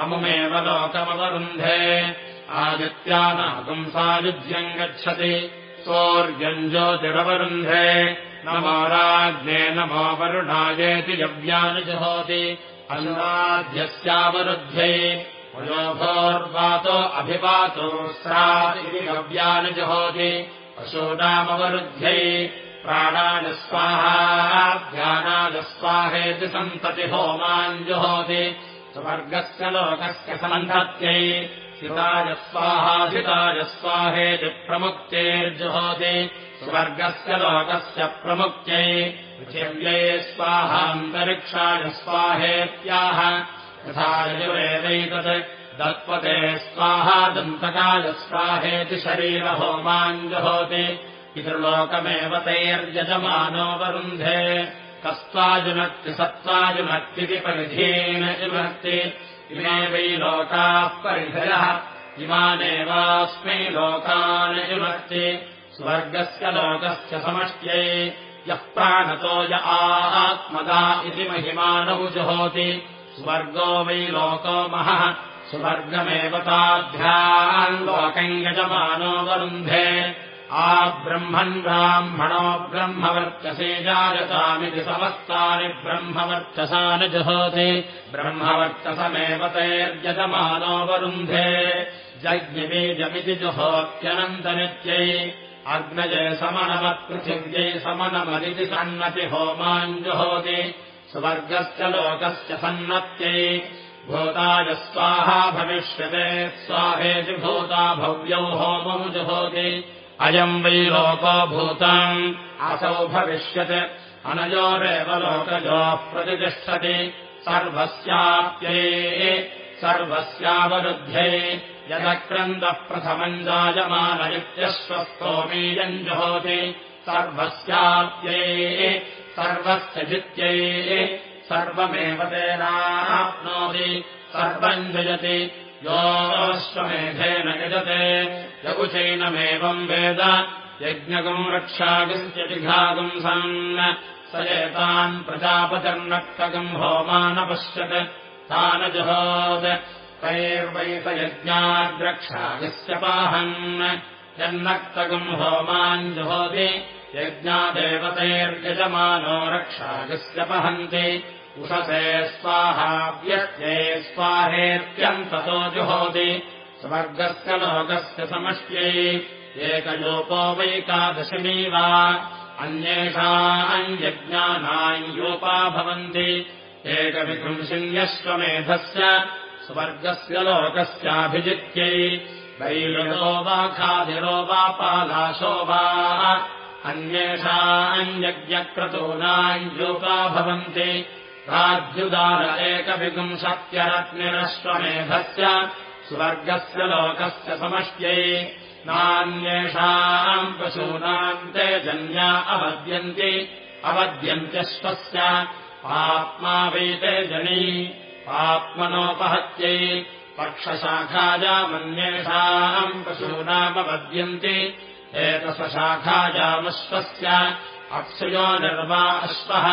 अमुमेव लोकमवरुन्धे। आदित्यानागुंसायुज्यम् गच्छति। सौर्यम् ज्योतिरवरुन्धे। नमो राज्ञे नमो वरुणायेति यव्यानुजुहोति। अन्नाद्यस्यावरुध्ये पुरोभोर्वातो अभिपातो स्रा इति गव्यानुजुहोति पशूनामवरुध्ये प्राणाजस्वाहा ध्यानाजस्वाहेति सन्तति होमाञ्जुहोति स्वर्गस्य लोकस्य सन्धत्यै सिताजस्वाहासिताजस्वाहेति प्रमुक्तेर्जुहोति। स्वर्गस्य लोकस्य प्रमुक्त्यै। पृथिव्यै स्वाहान्तरिक्षाय स्वाहेत्याह। यथा यजुरेदैतत् दत्पते स्वाहा दन्तकाय स्वाहेति शरीरहोमाञ्जहोति पितृलोकमेव तैर्यजमानोऽवरुन्धे कस्त्वाजुनक्ति सत्त्वाजुनक्तिति परिधीन जुनक्ति इमे वै लोकाः परिधयः। इमानेवास्मै लोकान् जुनक्ति स्वर्गस्य लोकस्य समष्ट्यै। यः प्राणतो य आत्मदा इति महिमानौ जुहोति। स्वर्गो वै लोको महः। स्वर्गमेव ताभ्याम् लोकम् यजमानो वरुन्धे आब्रह्मन् ब्राह्मणो ब्रह्मवर्चसे जायतामिति समस्तानि ब्रह्मवर्चसा न जुहोति। ब्रह्मवर्चसमेव तैर्यजमानो वरुन्धे। जज्ञबीजमिति जुहोत्यनन्तनित्यै। अग्नजे समनमत्पृथिव्यै समनमदिति सन्नति होमाञ्जुहोति स्वर्गस्य लोकस्य सन्नत्यै। भूताय स्वाहा भविष्यते। स्वाहेति भूता भव्यौ होमौ जुहोति अयम् वै लोको भूताम् असौ भविष्यत्। अनयोरेव लोकयोः प्रतिष्ठति। सर्वस्याप्यै सर्वस्यावरुध्ये यदक्रन्दः प्रथमम् जायमान इत्यश्वस्तोमीयम् जुहोति। सर्वस्याप्यै सर्वस्य जित्यै सर्वमेव तेनाप्नोति। सर्वम् जयति योऽश्वमेधेन यजते। यकुचैनमेवम् वेद। यज्ञकम् रक्षागुम् सन्। स एतान् प्रजापतिर्नक्तकम् होमानपश्यत्। तानजुहोत् तैर्वैतयज्ञाद्रक्षागस्य पाहन्। यन्नक्तकम् होमान् जुहोति। यज्ञादेवतैर्यजमानो रक्षागस्य पहन्ति उषसे स्वाहाव्यत्यै स्वाहेत्यन्ततो जुहोति। स्वर्गस्य लोकस्य समष्ट्यै एकयोपो वैकादशिनी वा। अन्येषाम् योपा भवन्ति। एकविकृंसिन्यश्वमेधस्य स्वर्गस्य लोकस्याभिजित्यै। वैलो वा खादिरो वा पादाशो वा। अन्येषाम् भवन्ति राज्युदार एकविपुंशत्यरत्निरश्वमेधस्य स्वर्गस्य लोकस्य समष्ट्यै नान्येषाम् पशूनाम् ते जन्या अवद्यन्ति अवद्यन्त्यश्वस्य आत्मा वैते जनी। आत्मनोपहत्यै पक्षशाखायामन्येषाम् पशूनामवद्यन्ति एतसशाखायामश्वस्य अप्सुजो निर्वा अश्वः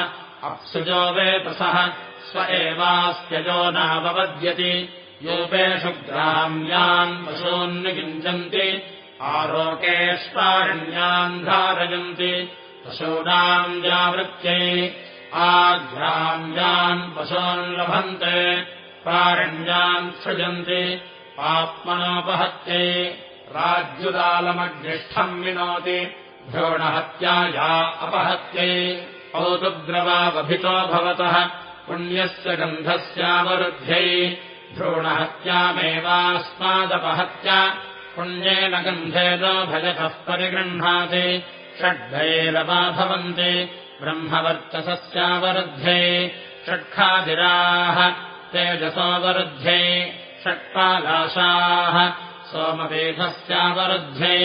अप्सुजो वेतसः स्व एवास्त्यजो नावपद्यति। योपेषु ग्राम्यान् पशून्नियुञ्जन्ति आरोकेष्वारण्यान् धारयन्ति। पशूनाम् जावृत्यै आघ्राम्यान् पशून् लभन्ते प्रारण्यान् सृजन्ति। आत्मनोपहत्यै राज्युदालमग्निष्ठम् विनोति भ्रूणहत्याया अपहत्यै औतुग्रवावभितो भवतः। पुण्यस्य गन्धस्यावरुद्ध्यै भ्रूणहत्यामेवास्मादपहत्य। पुण्येन गन्धेन भजतः परिगृह्णाति। षड्भैरवा भवन्ति ब्रह्मवर्चसस्यावरुध्ये षट्खादिराः तेजसोऽवरुध्ये षट्पालाशाः सोमपीठस्यावरुध्ये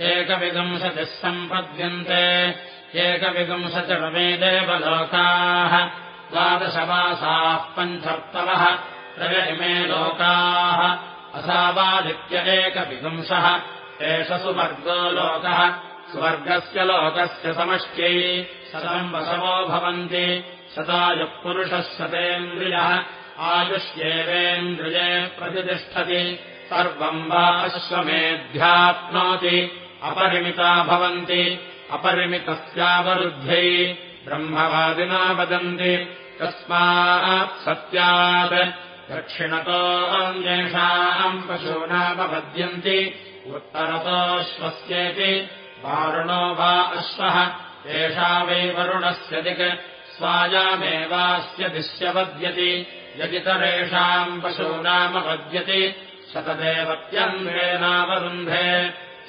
एकविदंशतिः सम्पद्यन्ते एकविदंशतिरमे देवलोकाः द्वादशमासाः पञ्चर्तवः त्रय इमे लोकाः असावादित्य एकविदंशः एष सुवर्गो लोकः स्वर्गस्य लोकस्य समष्ट्यै सतम् वसवो भवन्ति सदायुः पुरुषः शतेन्द्रियः आयुष्येवेन्द्रिये प्रतिष्ठति सर्वम् वा अश्वमेध्याप्नोति अपरिमिता भवन्ति अपरिमितस्यावरुद्ध्यै ब्रह्मवादिना वदन्ति तस्मात् सत्यात्। दक्षिणतो अन्येषाम् पशूनामपद्यन्ति उत्तरतोऽश्वस्येति वारुणो वा अश्वः एषा वै वरुणस्य दिक् स्वायामेवास्य दिश्यवद्यति यदितरेषाम् पशूनामपद्यति शतदेवत्यन्वेनावरुन्धे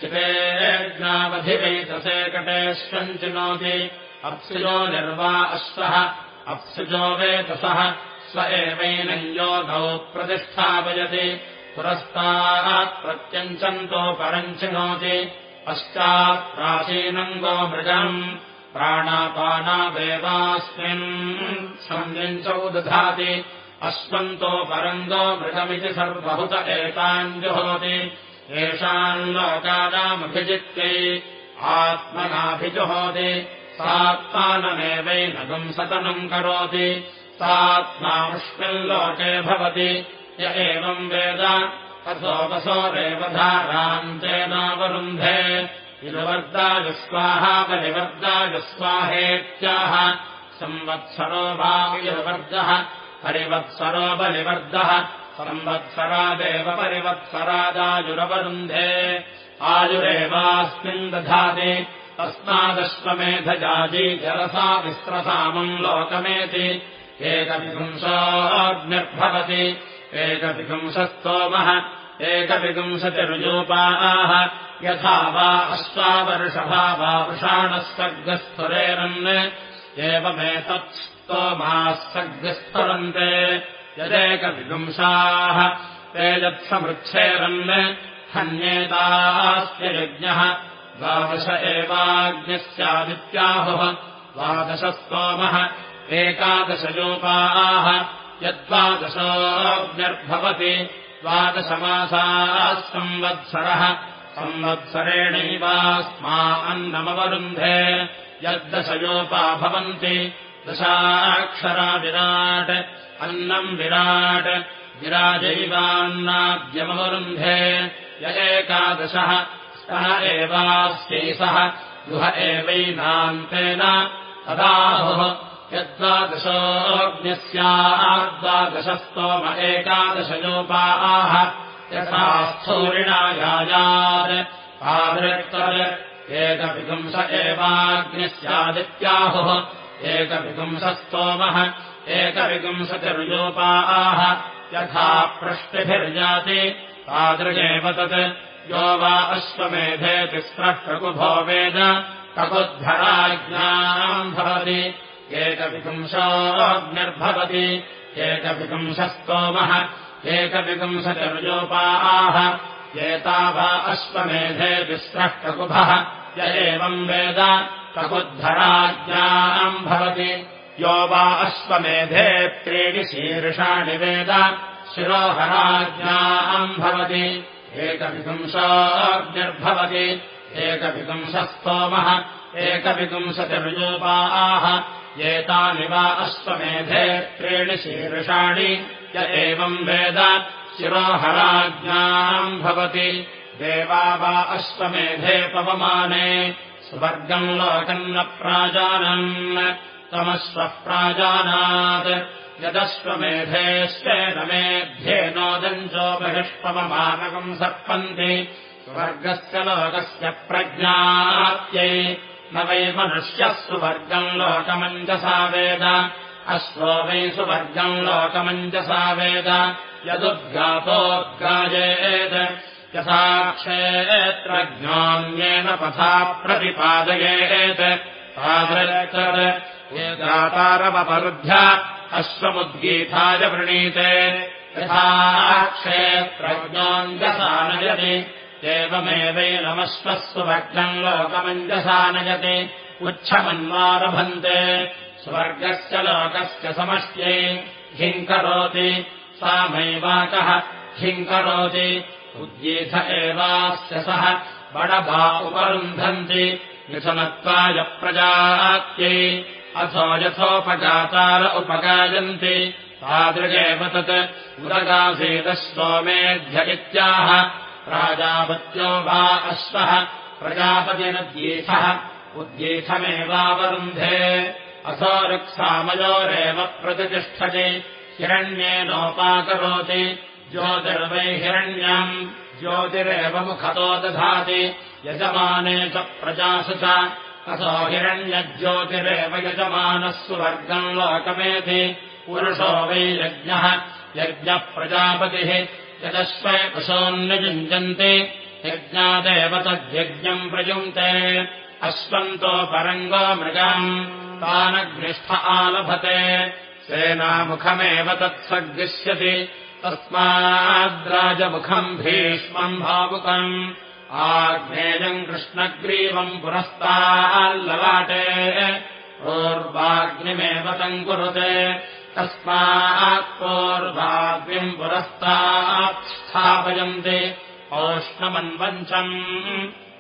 चितेज्ञावधिवैतसे कटेष्वम् चिनोति अप्सुजो निर्वा अश्वः। अप्सुजो वेतसः। स्व एवैनयोगौ प्रतिष्ठापयति। पुरस्तात् प्रत्यञ्चन्तो परम् चिनोति पश्चात् प्राचीनम् गोमृगम् प्राणापानावेवास्मिन् सञ्जौ दधाति। अश्वन्तो परङ्गो मृगमिति सर्वभुत एतान् येषाम् लोकानामभिजित्यै आत्मनाभिजुहोति सात्मानमेवैनगम् सतनम् करोति। सात्मामुष्मिल्लोके भवति य एवम् वेद तथोपसोरेव धारान्तेनावरुन्धे इलवर्दाजस्वाहा बलिवर्दाजस्वाहेत्याह संवत्सरो भाविवर्गः परिवत्सरो बलिवर्गः संवत्सरादेव परिवत्सरादायुरवरुन्धे। आयुरेवास्मिन् दधाति। तस्मादश्वमेधजाजी जलसा विस्त्रसामम् लोकमेति। एकविपुंसाग्निर्भवति। एकविपुंसस्तोमः। एकविपुंसतिरुजोपाः। यथा वा अश्वावर्षभा वा वृषाणः सर्गस्फुरेरन् एवमेतत्स्तोमाः सर्गस्फुरन्ते यदेकविपुंसाः तेजत्समृच्छेरन् हन्येतास्य यज्ञः द्वादश एवाज्ञस्यादित्याहुः द्वादशस्तोमः। एकादशयोपाः। यद्वादशोऽग्निर्भवति। द्वादशमासाः संवत्सरः। संवत्सरेणैवास्मा अन्नमवरुन्धे। यद्दशयोपा भवन्ति। दशाक्षरा विराट् अन्नम् विराट्। विराजैवान्नाद्यमवरुन्धे य एकादशः। स्तः एवास्यैसः गुह एवैनान्तेन तदाहुः यद्वादशोऽग्न्यस्याद्वादशस्तोम एकादशयोपाः यथा स्थूरिणा यायात् आदृक्तर् एकविपुंस एवाग्न्यस्यादित्याहुः। एकविपुंसस्तोमः एकविपुंसतिर्योपाः यथा पृष्टिभिर्जाति तादृगेव तत्। यो वा अश्वमेधे तिस्रः प्रकुभो वेद ककुद्धराज्ञाम् भवति। एकविपुंसोऽग्निर्भवति एकविपुंसस्तोमः एकविपुंसतिर्योपाः एता वा अश्वमेधे तिस्रः प्रकुभः य एवम् वेद ककुद्धराज्ञाम् भवति यो वा अश्वमेधे त्रीणि शीर्षाणि वेद शिरोहराज्ञाम् भवति। एकविपुंसाग्निर्भवति एकविपुंसस्तोमः एकविपुंसतिर्योपाः। एतानि वा अश्वमेधे त्रीणि शीर्षाणि य एवम् वेद शिरोहराज्ञाम् भवति। देवा वा अश्वमेधे पवमाने स्वर्गम् लोकम् न प्राजानन् तमश्वः प्राजानात्। यदश्वमेधे स्वेदमेध्येनोदञ्चो बहिष्पवमानकम् सर्पन्ति। स्वर्गस्य लोकस्य प्रज्ञात्यै न वै मनुष्यः सुवर्गम् लोकमञ्जसा वेद। अश्वो वै सुवर्गम् लोकमञ्जसा वेद। यदुद्गातोद्गायेत् यथा क्षेत्रज्ञान्येन पथा प्रतिपादयेत् तादृतारमपरुध्य अश्वमुद्गीताय वृणीते। यथा क्षेत्रज्ञाञ्जसानयति। एवमेवैनमश्वस्वभग्नम् लोकमञ्जसा नयति उच्छमन्वारभन्ते। स्वर्गस्य लोकस्य समष्ट्यै हिङ्करोति। सामैवाकः हिङ्करोति। उद्गीत एवास्य सः बडभा उपरुन्धन्ति। मिथुनत्वाय प्रजात्यै अथो यथोपगातार उपगायन्ति। तादृगेव तत्। उदगासीदश्वमेध्य इत्याह। प्राजापत्यो वा अश्वः। प्रजापतिरुद्गीथः उद्गीथमेवावरुन्धे असो ऋक्सामयोरेव प्रतिष्ठति। हिरण्येनोपाकरोति। ज्योतिर्वै हिरण्यम्। ज्योतिरेव मुखतो दधाति। यजमाने च प्रजासु च असो हिरण्यज्योतिरेव यजमानः सुवर्गम् लोकमेति पुरुषो वै यज्ञः। यज्ञः प्रजापतिः। यदश्वै कुशोऽन्ययुञ्जन्ति यज्ञादेव तद्यज्ञम् प्रयुङ्क्ते। अश्वन्तो परङ्गो मृगाम्। तानग्निष्ठ आलभते। सेनामुखमेव तत्सर्गिष्यति तस्माद्राजमुखम् भीष्मम् भावुकम् आग्नेयम् कृष्णग्रीवम् पुरस्ताल्ललाटे। पूर्वाग्निमेव तम् कुरुते। तस्मात्पूर्वाग्निम् पुरस्तात् स्थापयन्ति औष्णमन्वञ्चम्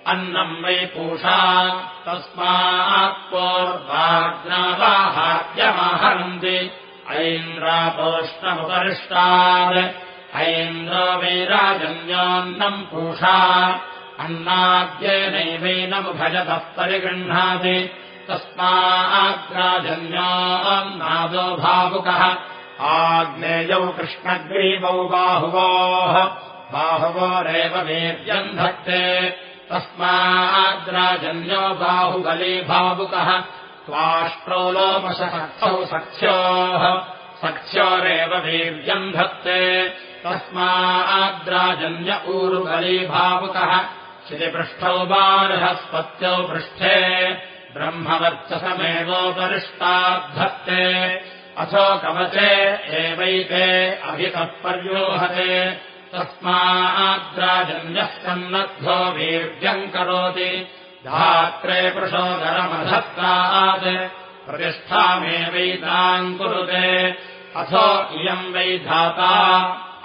अन्नम् वै पूषा। तस्मात्पूर्वाग्नावाहाद्यमाहरन्ति ऐन्द्रापोष्णमुपरिष्टात्। ऐन्द्रो वैराजन्योऽन्नम् पूषा अन्नाद्येनैवैनमुभजतः परिगृह्णाति। तस्माग्राजन्योन्नादो भावुकः। आग्नेयौ कृष्णग्रीवौ बाहुवोः। बाहुवोरेव वीर्यम् धत्ते तस्माद्राजन्यो बाहुबली भावुकः। त्वाष्ट्रो लोमशसख्यौ सख्योः। सख्योरेव वीर्यम् धत्ते तस्माद्राजन्य ऊरुबली भावुकः श्रीपृष्ठौ बार्हस्पत्यौ पृष्ठे ब्रह्मवर्चसमेवोपरिष्टाद्धत्ते अथो कवचे एवैते अभितः पर्योहते तस्माद्राजन्यः सन्नद्धो वीर्यम् करोति। धात्रे पृषोदरमधत्तात् प्रतिष्ठामेवैताम् कुरुते। अथो इयम् वै धाता।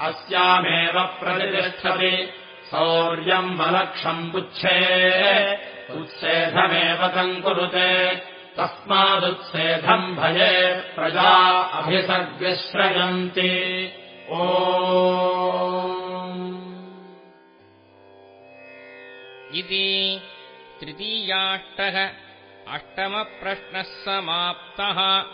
अस्यामेव प्रतिष्ठति सौर्यम् बलक्षम् पुच्छे। उत्सेधमेव तम् कुरुते। तस्मादुत्सेधम् भये प्रजा अभिसर्गश्रयन्ति। ओ। इति तृतीयाष्टः अष्टमप्रश्नः समाप्तः